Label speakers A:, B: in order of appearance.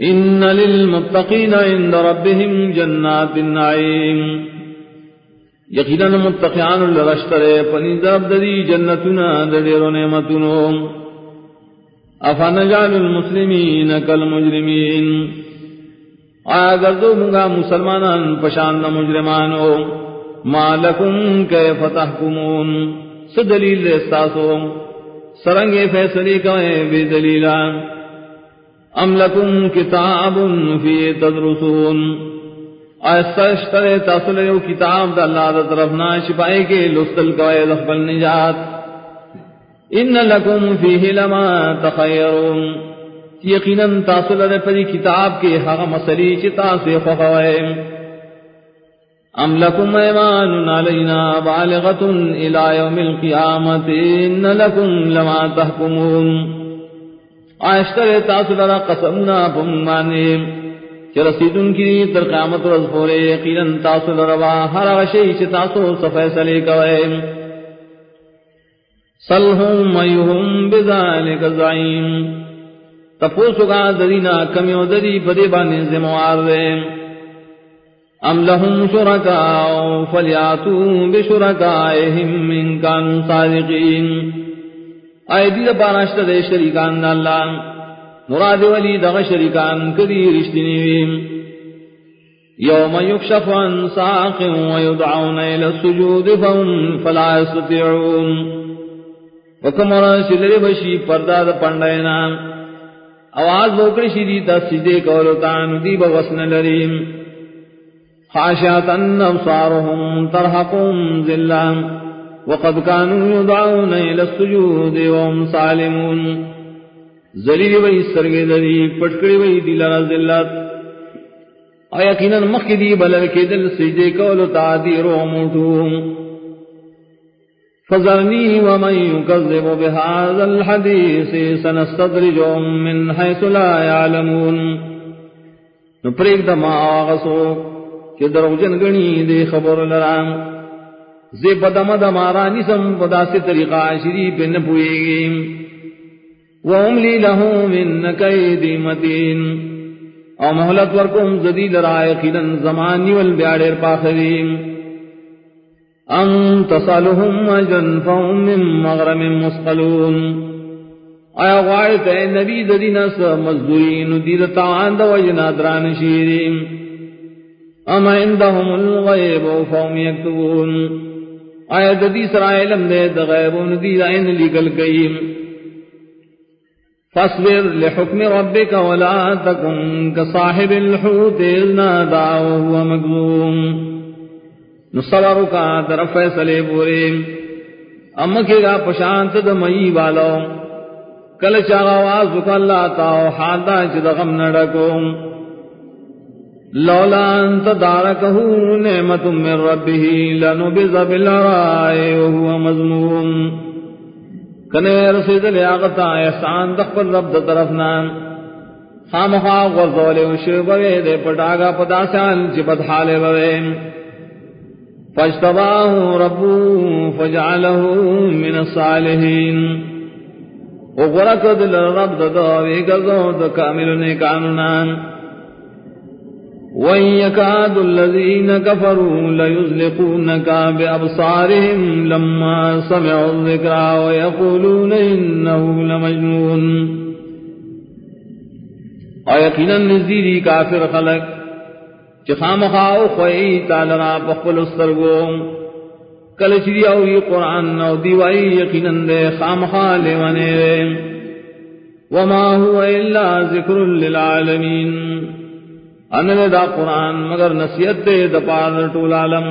A: ان للمتقین عند ربهم جنات النعیم یقینا متقیان لرشتر پنی درب دری جنتنا دیر نعمتنو افنجعل المسلمین کالمجرمین آیا گردو منگا مسلمانان پشاند مجرمانو؟ ما لکم کیف تحکمون؟ سدلیل استاسو سرنگ فیصلی کوئے بی دلیلان. ام لکم کتاب فی تدرسون۔ ایسا اشتر تاصل یو کتاب دا اللہ دا طرفنا شپائے کے لستل کوئے دخبل نجات۔ ان لکم فیہ لما تخیرون۔ یقینا تاصل دے پری کتاب کے حق مسلی چتا سے خوخوئے۔ ام لکم ایمان علینا بالغت الى یوم القیامت۔ ان لکم لما تحکمون۔ آشتر تاسو لرا قسمنا پمانے چرسیدن کی تر قیامت رز پورے یقینا تاسو لرا ہر غشی چ تاسو سفیصلے کوئے۔ سلہم ایہم بذالک زعیم۔ تپوسو گا درینا کمیو دری پدے بانے زموار دے۔ ام لهم شرکاء فلیاتو بشرکائهم من کانوا صادقین۔ آئے دی دا پاراشتا دے شریکان دا اللہ. نراد ولی دا شریکان کدی رشتی نیویم یوم یکشف عن ساق ویدعون الى السجود فهم فلا يستطيعون وکم راشی بشی پردہ دا پندائنا آواز بوکر شیدی تا سجدے کولو تان دی بغسن لریم. خاشعتا ابصارهم ترحقهم ذلان وقد كانوا يدعون الى السجود وهم سالمون. ذلیل وی سرگے دلی پٹکڑی وی، دل ذلت. او یقینا مخدی بلل کے دل سجدے کولو تعدیر و موٹو. فذرني ومن يكذب بهذا الحديث سنستدرجهم من حيث لا يعلمون نپریک دما آغسو کہ دروجن گنی دے خبر لرام. زی بدم دمارا نسم پدا سے طریقہ شری پہ نپوئے گی وَأُمْلِي لَهُ مِن كَيْدِ مَتِينَ او محلت ورکم زدید رائے خیدن زمانی والبیاڑیر پاخرین ان تصالهم اجن فهم من مغرم مسقلون. آیا غائط اے نبی ددین سا مزدورین دیدتا آند وجنادران شیرین اما عندهم الغیب فهم یکتبون. آیا ددی سرا علم دے دغیب و ندی دائن لگل گئیم فاصبر لحکم ربک ولا تکن کصاحب الحوت اذ نادا وهو مغلوم نصبر کا طرف فیصلے بورے امکے گا پشانت دمئی والو کل چاغ آواز اللہ تا حال دا چ لولا انت دارکه نعمت من ربه لنبذ بالراء وهو مذموم کنے رسید لیاغتا احسان دخل رب دا طرفنا. خامخا غزول وشبوے دے پٹاگا پدا سان چپت حالے بوے. فاجتباہ ربو فجعله من الصالحین. وغرق دل رب دا دوے گزو دا کامل نیکانونان وَيَكَادُ الَّذِينَ كَفَرُوا لَيُزْلِقُونَكَ بِأَبْصَارِهِمْ لَمَّا سَمِعُوا الذِّكْرَ وَيَقُولُونَ إِنَّهُ لَمَجْنُونَ۔ اور یقیناً نزدیری کافر خلق، چی خامخاو خوائی تالنا بخبل السرگو کل چری اوی قرآن او دیوائی یقیناً دے خامخا لیوانے وما هو الا ذکر للعالمین۔ ان دا قرآن مگر نصیحت دے دپار ٹول عالم